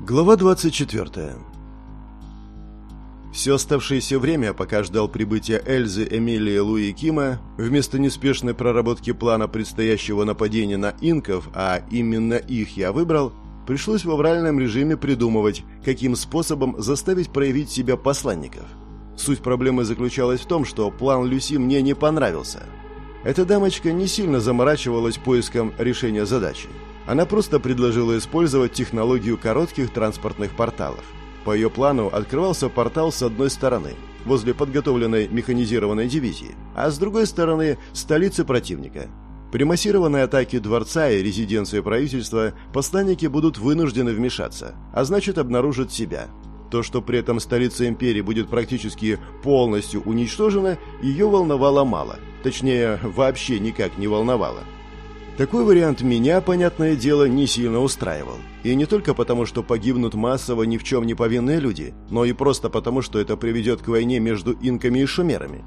Глава 24. Все оставшееся время, пока ждал прибытия Эльзы, Эмилии, Луи и Кима, вместо неспешной проработки плана предстоящего нападения на инков, а именно их я выбрал, пришлось в авральном режиме придумывать, каким способом заставить проявить себя посланников. Суть проблемы заключалась в том, что план Люси мне не понравился. Эта дамочка не сильно заморачивалась поиском решения задачи. Она просто предложила использовать технологию коротких транспортных порталов. По ее плану открывался портал с одной стороны, возле подготовленной механизированной дивизии, а с другой стороны – столицы противника. При массированной атаке дворца и резиденции правительства посланники будут вынуждены вмешаться, а значит обнаружат себя. То, что при этом столица империи будет практически полностью уничтожена, ее волновало мало. Точнее, вообще никак не волновало. Такой вариант меня, понятное дело, не сильно устраивал. И не только потому, что погибнут массово ни в чем не повинные люди, но и просто потому, что это приведет к войне между инками и шумерами.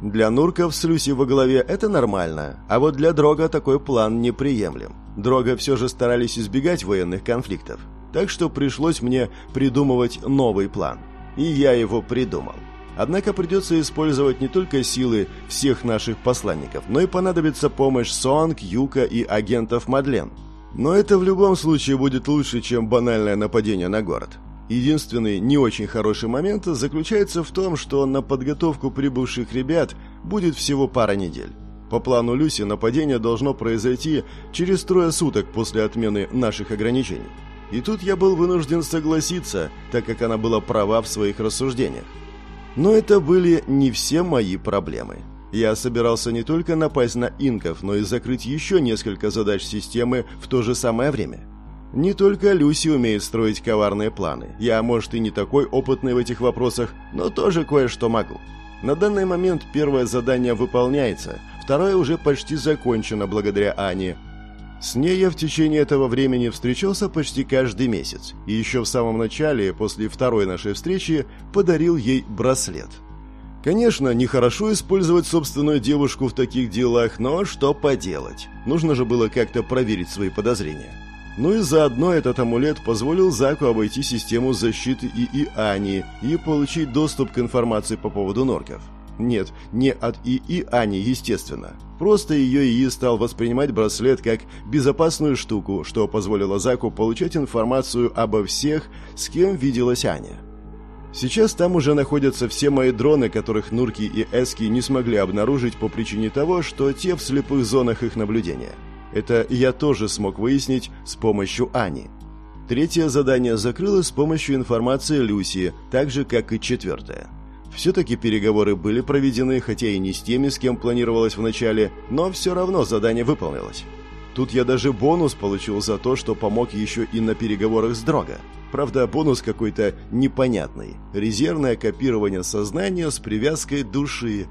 Для нурков с Люси во главе это нормально, а вот для Дрога такой план неприемлем. Дрога все же старались избегать военных конфликтов, так что пришлось мне придумывать новый план. И я его придумал. Однако придется использовать не только силы всех наших посланников, но и понадобится помощь Сонг, Юка и агентов Мадлен. Но это в любом случае будет лучше, чем банальное нападение на город. Единственный не очень хороший момент заключается в том, что на подготовку прибывших ребят будет всего пара недель. По плану Люси нападение должно произойти через трое суток после отмены наших ограничений. И тут я был вынужден согласиться, так как она была права в своих рассуждениях. Но это были не все мои проблемы. Я собирался не только напасть на инков, но и закрыть еще несколько задач системы в то же самое время. Не только Люси умеет строить коварные планы. Я, может, и не такой опытный в этих вопросах, но тоже кое-что могу. На данный момент первое задание выполняется, второе уже почти закончено благодаря Ане, с ней я в течение этого времени встречался почти каждый месяц, и еще в самом начале, после второй нашей встречи, подарил ей браслет. Конечно, нехорошо использовать собственную девушку в таких делах, но что поделать? Нужно же было как-то проверить свои подозрения. Ну и заодно этот амулет позволил Заку обойти систему защиты ИИ Ани и получить доступ к информации по поводу норков. Нет, не от ИИ Ани, естественно. Просто ее ИИ стал воспринимать браслет как безопасную штуку, что позволило Заку получать информацию обо всех, с кем виделась Аня. Сейчас там уже находятся все мои дроны, которых Нурки и Эски не смогли обнаружить по причине того, что те в слепых зонах их наблюдения. Это я тоже смог выяснить с помощью Ани. Третье задание закрылось с помощью информации Люси, так же, как и четвертое. Все-таки переговоры были проведены, хотя и не с теми, с кем планировалось вначале, но все равно задание выполнилось. Тут я даже бонус получил за то, что помог еще и на переговорах с Дрога. Правда, бонус какой-то непонятный. Резервное копирование сознания с привязкой души.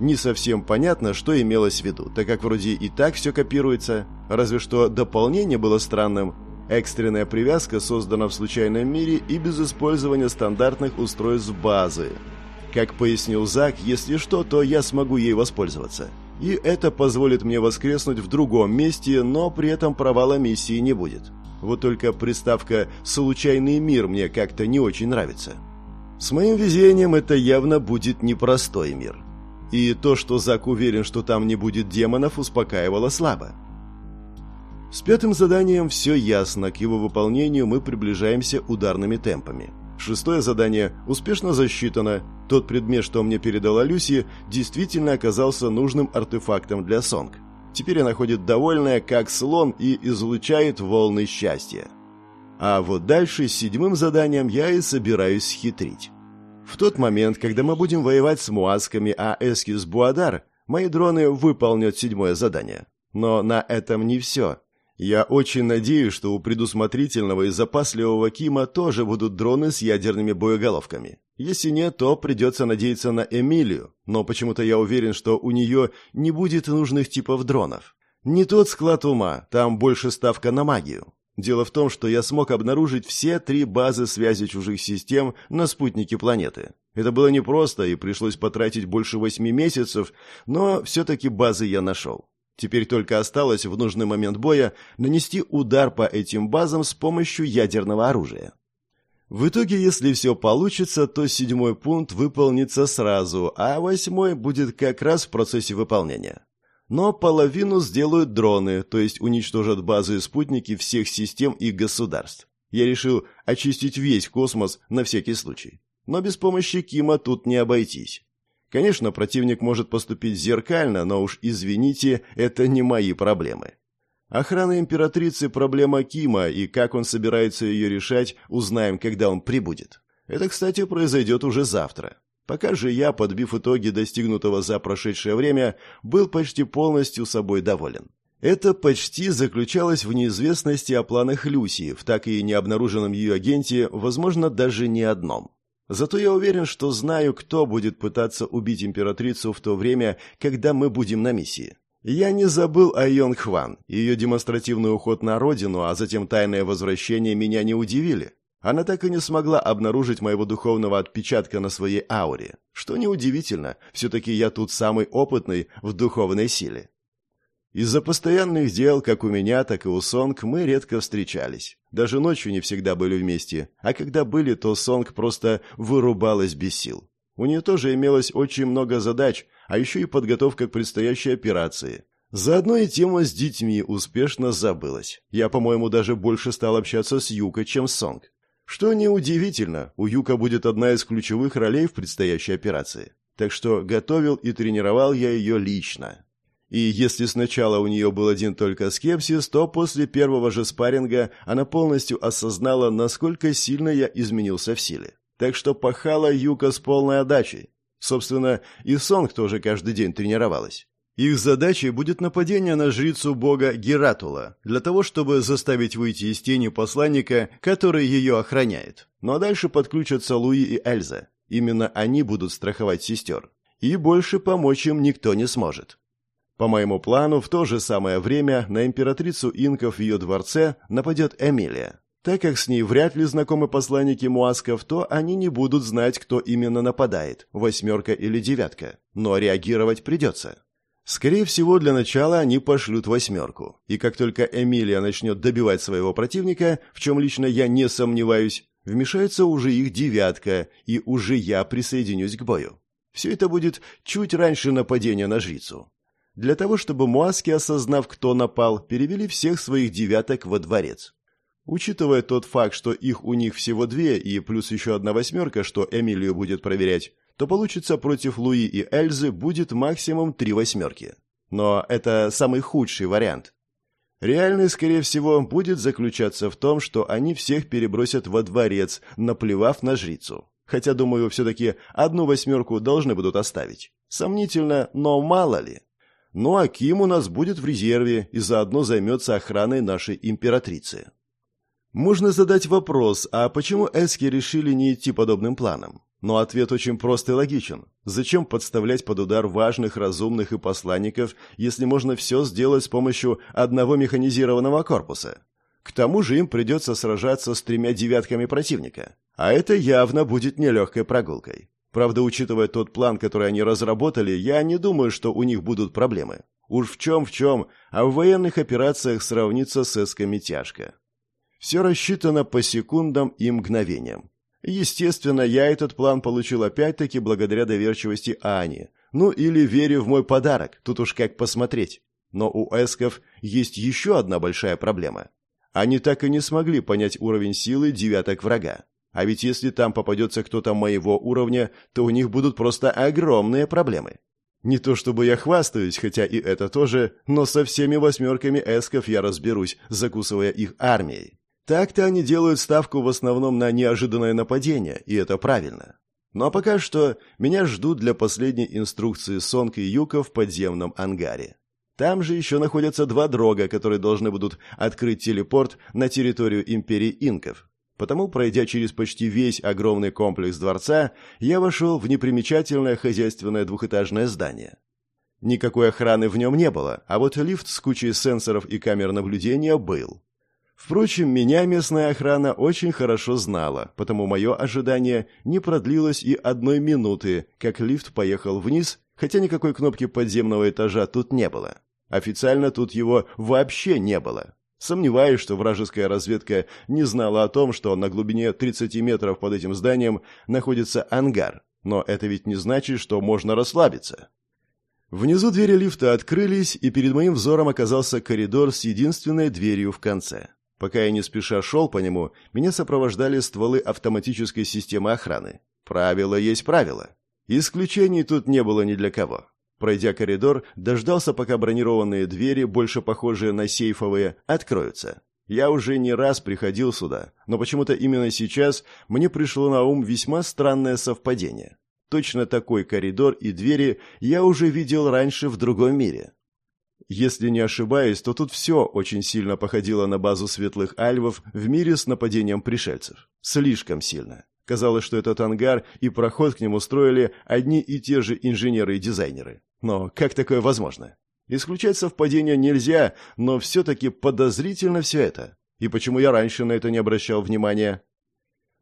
Не совсем понятно, что имелось в виду, так как вроде и так все копируется. Разве что дополнение было странным. Экстренная привязка создана в случайном мире и без использования стандартных устройств базы. Как пояснил Зак, если что, то я смогу ей воспользоваться. И это позволит мне воскреснуть в другом месте, но при этом провала миссии не будет. Вот только приставка «случайный мир» мне как-то не очень нравится. С моим везением это явно будет непростой мир. И то, что Зак уверен, что там не будет демонов, успокаивало слабо. С пятым заданием все ясно, к его выполнению мы приближаемся ударными темпами. Шестое задание успешно засчитано. Тот предмет, что мне передала Люси, действительно оказался нужным артефактом для Сонг. Теперь она ходит довольная, как слон, и излучает волны счастья. А вот дальше с седьмым заданием я и собираюсь схитрить. В тот момент, когда мы будем воевать с муасками, а Эскис Буадар, мои дроны выполнят седьмое задание. Но на этом не все. Я очень надеюсь, что у предусмотрительного и запасливого Кима тоже будут дроны с ядерными боеголовками. Если нет, то придется надеяться на Эмилию, но почему-то я уверен, что у нее не будет нужных типов дронов. Не тот склад ума, там больше ставка на магию. Дело в том, что я смог обнаружить все три базы связи чужих систем на спутнике планеты. Это было непросто и пришлось потратить больше восьми месяцев, но все-таки базы я нашел. Теперь только осталось в нужный момент боя нанести удар по этим базам с помощью ядерного оружия. В итоге, если все получится, то седьмой пункт выполнится сразу, а восьмой будет как раз в процессе выполнения. Но половину сделают дроны, то есть уничтожат базы и спутники всех систем и государств. Я решил очистить весь космос на всякий случай. Но без помощи Кима тут не обойтись. Конечно, противник может поступить зеркально, но уж извините, это не мои проблемы. Охрана императрицы – проблема Кима, и как он собирается ее решать, узнаем, когда он прибудет. Это, кстати, произойдет уже завтра. Пока же я, подбив итоги достигнутого за прошедшее время, был почти полностью собой доволен. Это почти заключалось в неизвестности о планах Люси, в так и не обнаруженном ее агенте, возможно, даже не одном. Зато я уверен, что знаю, кто будет пытаться убить императрицу в то время, когда мы будем на миссии. Я не забыл о Йонг Хван. Ее демонстративный уход на родину, а затем тайное возвращение меня не удивили. Она так и не смогла обнаружить моего духовного отпечатка на своей ауре. Что неудивительно, все-таки я тут самый опытный в духовной силе. Из-за постоянных дел, как у меня, так и у Сонг, мы редко встречались. Даже ночью не всегда были вместе, а когда были, то Сонг просто вырубалась без сил. У нее тоже имелось очень много задач, а еще и подготовка к предстоящей операции. Заодно и тема с детьми успешно забылась. Я, по-моему, даже больше стал общаться с Юка, чем с Сонг. Что неудивительно, у Юка будет одна из ключевых ролей в предстоящей операции. Так что готовил и тренировал я ее лично. И если сначала у нее был один только скепсис, то после первого же спарринга она полностью осознала, насколько сильно я изменился в силе. Так что пахала Юка с полной отдачей. Собственно, и Сонг тоже каждый день тренировалась. Их задачей будет нападение на жрицу бога Гератула, для того, чтобы заставить выйти из тени посланника, который ее охраняет. Ну а дальше подключатся Луи и Эльза. Именно они будут страховать сестер. И больше помочь им никто не сможет. По моему плану, в то же самое время на императрицу инков в ее дворце нападет Эмилия. Так как с ней вряд ли знакомы посланники Муасков, то они не будут знать, кто именно нападает, восьмерка или девятка. Но реагировать придется. Скорее всего, для начала они пошлют восьмерку. И как только Эмилия начнет добивать своего противника, в чем лично я не сомневаюсь, вмешается уже их девятка, и уже я присоединюсь к бою. Все это будет чуть раньше нападения на жрицу. Для того, чтобы Муаски, осознав, кто напал, перевели всех своих девяток во дворец. Учитывая тот факт, что их у них всего две и плюс еще одна восьмерка, что Эмилию будет проверять, то получится против Луи и Эльзы будет максимум три восьмерки. Но это самый худший вариант. Реальный, скорее всего, будет заключаться в том, что они всех перебросят во дворец, наплевав на жрицу. Хотя, думаю, все-таки одну восьмерку должны будут оставить. Сомнительно, но мало ли. Ну а Ким у нас будет в резерве и заодно займется охраной нашей императрицы. Можно задать вопрос, а почему Эски решили не идти подобным планом? Но ответ очень прост и логичен. Зачем подставлять под удар важных, разумных и посланников, если можно все сделать с помощью одного механизированного корпуса? К тому же им придется сражаться с тремя девятками противника. А это явно будет нелегкой прогулкой. Правда, учитывая тот план, который они разработали, я не думаю, что у них будут проблемы. Уж в чем в чем, а в военных операциях сравниться с эсками тяжко. Все рассчитано по секундам и мгновениям. Естественно, я этот план получил опять-таки благодаря доверчивости Ани. Ну или вере в мой подарок, тут уж как посмотреть. Но у эсков есть еще одна большая проблема. Они так и не смогли понять уровень силы девяток врага. А ведь если там попадется кто-то моего уровня, то у них будут просто огромные проблемы. Не то чтобы я хвастаюсь, хотя и это тоже, но со всеми восьмерками эсков я разберусь, закусывая их армией. Так-то они делают ставку в основном на неожиданное нападение, и это правильно. Но ну, а пока что меня ждут для последней инструкции Сонг и Юка в подземном ангаре. Там же еще находятся два дрога, которые должны будут открыть телепорт на территорию империи инков. Потому, пройдя через почти весь огромный комплекс дворца, я вошел в непримечательное хозяйственное двухэтажное здание. Никакой охраны в нем не было, а вот лифт с кучей сенсоров и камер наблюдения был. Впрочем, меня местная охрана очень хорошо знала, потому мое ожидание не продлилось и одной минуты, как лифт поехал вниз, хотя никакой кнопки подземного этажа тут не было. Официально тут его вообще не было. Сомневаюсь, что вражеская разведка не знала о том, что на глубине 30 метров под этим зданием находится ангар. Но это ведь не значит, что можно расслабиться. Внизу двери лифта открылись, и перед моим взором оказался коридор с единственной дверью в конце. Пока я не спеша шел по нему, меня сопровождали стволы автоматической системы охраны. Правило есть правило. Исключений тут не было ни для кого. Пройдя коридор, дождался, пока бронированные двери, больше похожие на сейфовые, откроются. Я уже не раз приходил сюда, но почему-то именно сейчас мне пришло на ум весьма странное совпадение. Точно такой коридор и двери я уже видел раньше в другом мире. Если не ошибаюсь, то тут все очень сильно походило на базу светлых альвов в мире с нападением пришельцев. Слишком сильно. Казалось, что этот ангар и проход к нему строили одни и те же инженеры и дизайнеры. Но как такое возможно? Исключать совпадения нельзя, но все-таки подозрительно все это. И почему я раньше на это не обращал внимания?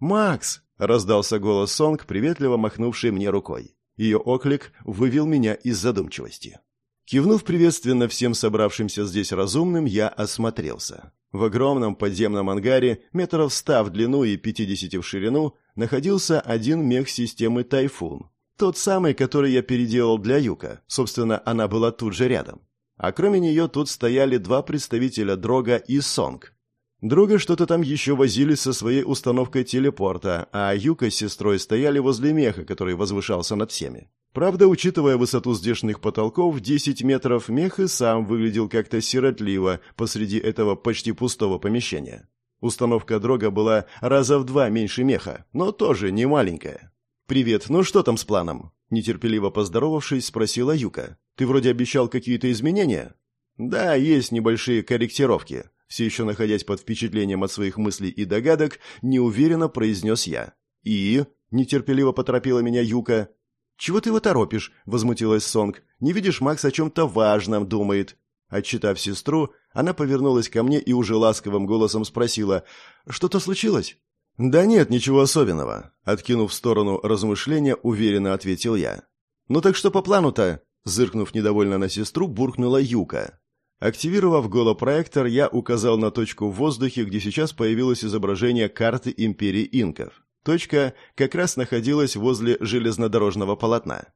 «Макс!» Раздался голос Сонг, приветливо махнувший мне рукой. Ее оклик вывел меня из задумчивости. Кивнув приветственно всем собравшимся здесь разумным, я осмотрелся. В огромном подземном ангаре, метров ста в длину и 50 в ширину, находился один мех системы «Тайфун». Тот самый, который я переделал для Юка. Собственно, она была тут же рядом. А кроме нее тут стояли два представителя Дрога и Сонг, Друга что-то там еще возили со своей установкой телепорта, а Юка с сестрой стояли возле меха, который возвышался над всеми. Правда, учитывая высоту здешних потолков, 10 метров мех и сам выглядел как-то сиротливо посреди этого почти пустого помещения. Установка дрога была раза в два меньше меха, но тоже не маленькая. «Привет, ну что там с планом?» Нетерпеливо поздоровавшись, спросила Юка. «Ты вроде обещал какие-то изменения?» «Да, есть небольшие корректировки все еще находясь под впечатлением от своих мыслей и догадок, неуверенно произнес я. «И?» — нетерпеливо поторопила меня Юка. «Чего ты его торопишь?» — возмутилась Сонг. «Не видишь, Макс о чем-то важном думает». Отчитав сестру, она повернулась ко мне и уже ласковым голосом спросила, «Что-то случилось?» «Да нет, ничего особенного», — откинув в сторону размышления, уверенно ответил я. «Ну так что по плану-то?» Зыркнув недовольно на сестру, буркнула Юка. Активировав голопроектор, я указал на точку в воздухе, где сейчас появилось изображение карты империи инков. Точка как раз находилась возле железнодорожного полотна.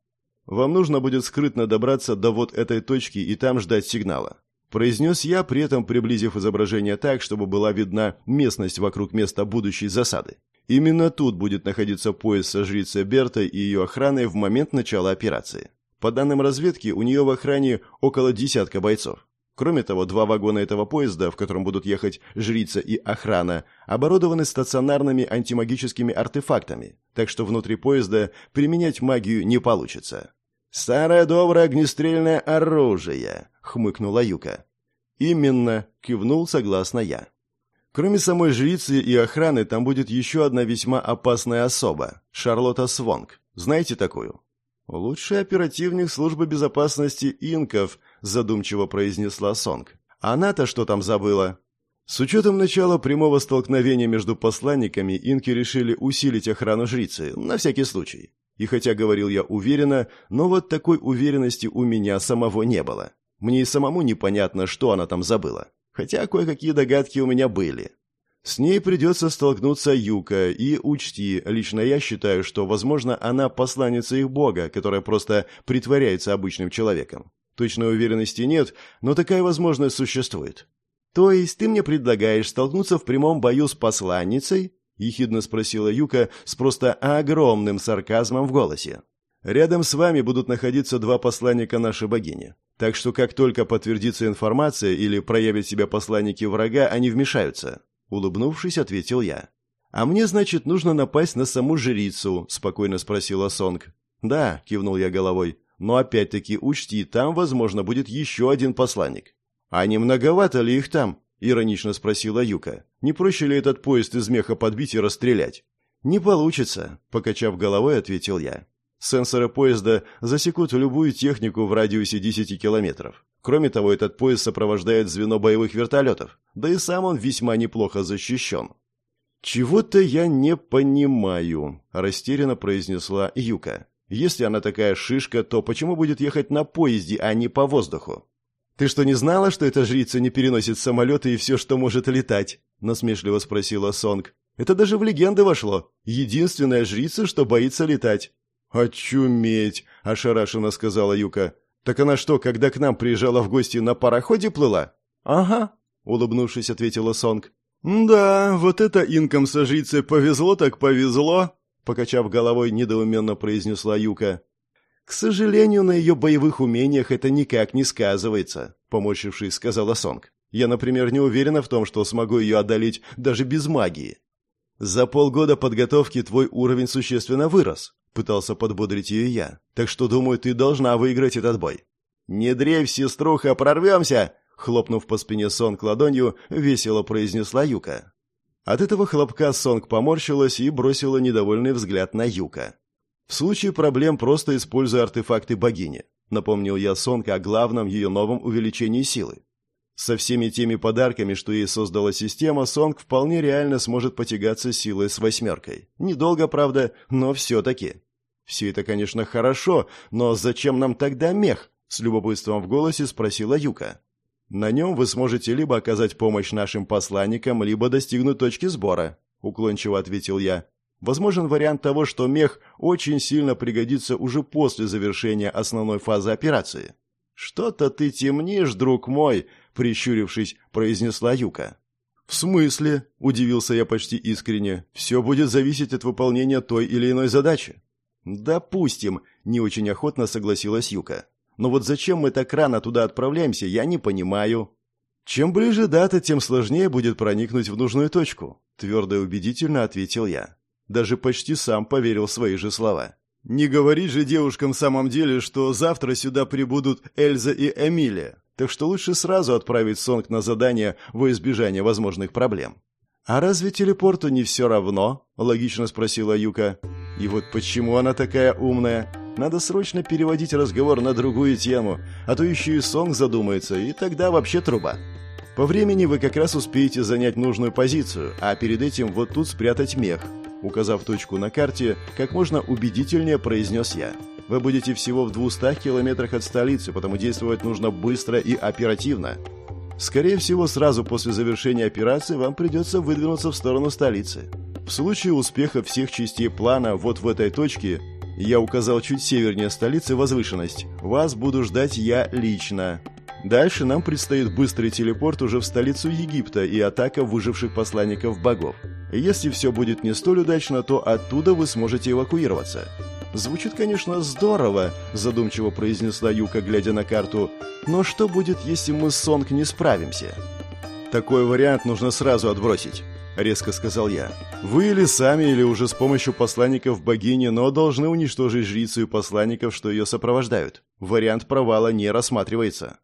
Вам нужно будет скрытно добраться до вот этой точки и там ждать сигнала. Произнес я, при этом приблизив изображение так, чтобы была видна местность вокруг места будущей засады. Именно тут будет находиться поезд со жрицей Бертой и ее охраной в момент начала операции. По данным разведки, у нее в охране около десятка бойцов. Кроме того, два вагона этого поезда, в котором будут ехать жрица и охрана, оборудованы стационарными антимагическими артефактами, так что внутри поезда применять магию не получится. «Старое доброе огнестрельное оружие», — хмыкнула Юка. «Именно», — кивнул согласно я. Кроме самой жрицы и охраны, там будет еще одна весьма опасная особа — Шарлотта Свонг. Знаете такую? Лучший оперативник службы безопасности инков — задумчиво произнесла Сонг. Она-то что там забыла? С учетом начала прямого столкновения между посланниками, инки решили усилить охрану жрицы, на всякий случай. И хотя говорил я уверенно, но вот такой уверенности у меня самого не было. Мне и самому непонятно, что она там забыла. Хотя кое-какие догадки у меня были. С ней придется столкнуться Юка, и учти, лично я считаю, что, возможно, она посланница их бога, которая просто притворяется обычным человеком. Точной уверенности нет, но такая возможность существует. То есть ты мне предлагаешь столкнуться в прямом бою с посланницей? ехидно спросила Юка с просто огромным сарказмом в голосе. Рядом с вами будут находиться два посланника нашей богини. Так что как только подтвердится информация или проявят себя посланники врага, они вмешаются, улыбнувшись, ответил я. А мне, значит, нужно напасть на саму жрицу, спокойно спросила Сонг. Да, кивнул я головой. Но опять-таки учти, там, возможно, будет еще один посланник. А не многовато ли их там? Иронично спросила Юка. Не проще ли этот поезд из меха подбить и расстрелять? Не получится, покачав головой, ответил я. Сенсоры поезда засекут любую технику в радиусе 10 километров. Кроме того, этот поезд сопровождает звено боевых вертолетов, да и сам он весьма неплохо защищен. «Чего-то я не понимаю», – растерянно произнесла Юка. Если она такая шишка, то почему будет ехать на поезде, а не по воздуху? «Ты что, не знала, что эта жрица не переносит самолеты и все, что может летать?» — насмешливо спросила Сонг. «Это даже в легенды вошло. Единственная жрица, что боится летать». «Очуметь!» — ошарашенно сказала Юка. «Так она что, когда к нам приезжала в гости, на пароходе плыла?» «Ага», — улыбнувшись, ответила Сонг. «Да, вот это инкам со жрицей повезло так повезло», — покачав головой, недоуменно произнесла Юка. «К сожалению, на ее боевых умениях это никак не сказывается», — поморщившись, сказала Сонг. «Я, например, не уверена в том, что смогу ее одолеть даже без магии». «За полгода подготовки твой уровень существенно вырос», — пытался подбодрить ее я. «Так что, думаю, ты должна выиграть этот бой». «Не дрейф, сеструха, прорвемся!» Хлопнув по спине Сонг ладонью, весело произнесла Юка. От этого хлопка Сонг поморщилась и бросила недовольный взгляд на Юка. В случае проблем просто используй артефакты богини. Напомнил я Сонг о главном ее новом увеличении силы. Со всеми теми подарками, что ей создала система, Сонг вполне реально сможет потягаться силой с восьмеркой. Недолго, правда, но все-таки. Все это, конечно, хорошо, но зачем нам тогда мех? С любопытством в голосе спросила Юка. На нем вы сможете либо оказать помощь нашим посланникам, либо достигнуть точки сбора, уклончиво ответил я. Возможен вариант того, что мех очень сильно пригодится уже после завершения основной фазы операции. «Что-то ты темнишь, друг мой», — прищурившись, произнесла Юка. «В смысле?» — удивился я почти искренне. «Все будет зависеть от выполнения той или иной задачи». «Допустим», — не очень охотно согласилась Юка. «Но вот зачем мы так рано туда отправляемся, я не понимаю». «Чем ближе дата, тем сложнее будет проникнуть в нужную точку», — твердо и убедительно ответил я. Даже почти сам поверил в свои же слова. Не говорить же девушкам в самом деле, что завтра сюда прибудут Эльза и Эмилия, так что лучше сразу отправить Сонг на задание во избежание возможных проблем. «А разве телепорту не все равно?» – логично спросила Юка. «И вот почему она такая умная? Надо срочно переводить разговор на другую тему, а то еще и Сонг задумается, и тогда вообще труба. По времени вы как раз успеете занять нужную позицию, а перед этим вот тут спрятать мех. Указав точку на карте, как можно убедительнее произнес я. Вы будете всего в 200 километрах от столицы, потому действовать нужно быстро и оперативно. Скорее всего, сразу после завершения операции вам придется выдвинуться в сторону столицы. В случае успеха всех частей плана вот в этой точке, я указал чуть севернее столицы возвышенность, вас буду ждать я лично. Дальше нам предстоит быстрый телепорт уже в столицу Египта и атака выживших посланников богов. Если все будет не столь удачно, то оттуда вы сможете эвакуироваться. Звучит, конечно, здорово, задумчиво произнесла Юка, глядя на карту. Но что будет, если мы с Сонг не справимся? Такой вариант нужно сразу отбросить, резко сказал я. Вы или сами, или уже с помощью посланников богини, но должны уничтожить жрицу и посланников, что ее сопровождают. Вариант провала не рассматривается.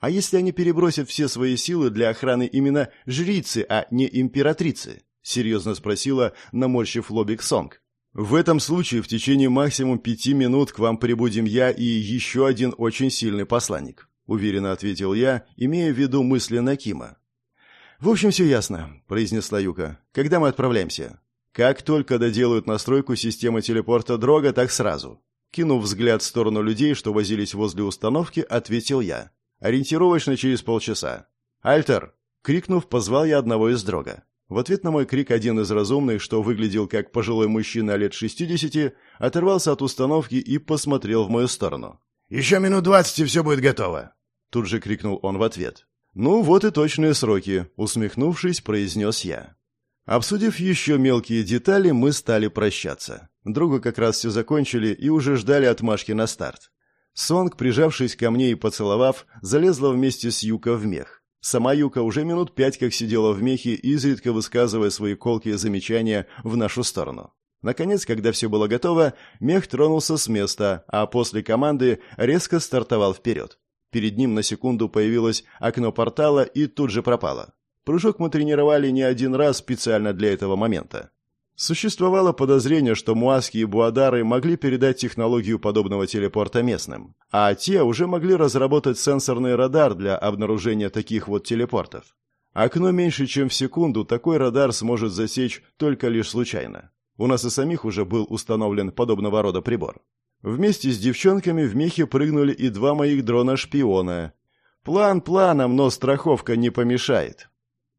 А если они перебросят все свои силы для охраны именно жрицы, а не императрицы? Серьезно спросила, наморщив лобик Сонг. В этом случае в течение максимум пяти минут к вам прибудем я и еще один очень сильный посланник, уверенно ответил я, имея в виду мысли Накима. В общем, все ясно, произнесла Юка. Когда мы отправляемся? Как только доделают настройку системы телепорта Дрога, так сразу. Кинув взгляд в сторону людей, что возились возле установки, ответил я. Ориентировочно через полчаса. «Альтер!» — крикнув, позвал я одного из дрога. В ответ на мой крик один из разумных, что выглядел как пожилой мужчина лет шестидесяти, оторвался от установки и посмотрел в мою сторону. «Еще минут двадцать, и все будет готово!» Тут же крикнул он в ответ. «Ну, вот и точные сроки», — усмехнувшись, произнес я. Обсудив еще мелкие детали, мы стали прощаться. Друга как раз все закончили и уже ждали отмашки на старт. Сонг, прижавшись ко мне и поцеловав, залезла вместе с Юка в мех. Сама Юка уже минут пять как сидела в мехе, изредка высказывая свои колкие замечания в нашу сторону. Наконец, когда все было готово, мех тронулся с места, а после команды резко стартовал вперед. Перед ним на секунду появилось окно портала и тут же пропало. Прыжок мы тренировали не один раз специально для этого момента. Существовало подозрение, что муаски и буадары могли передать технологию подобного телепорта местным, а те уже могли разработать сенсорный радар для обнаружения таких вот телепортов. Окно меньше, чем в секунду, такой радар сможет засечь только лишь случайно. У нас и самих уже был установлен подобного рода прибор. Вместе с девчонками в мехе прыгнули и два моих дрона-шпиона. План планом, но страховка не помешает.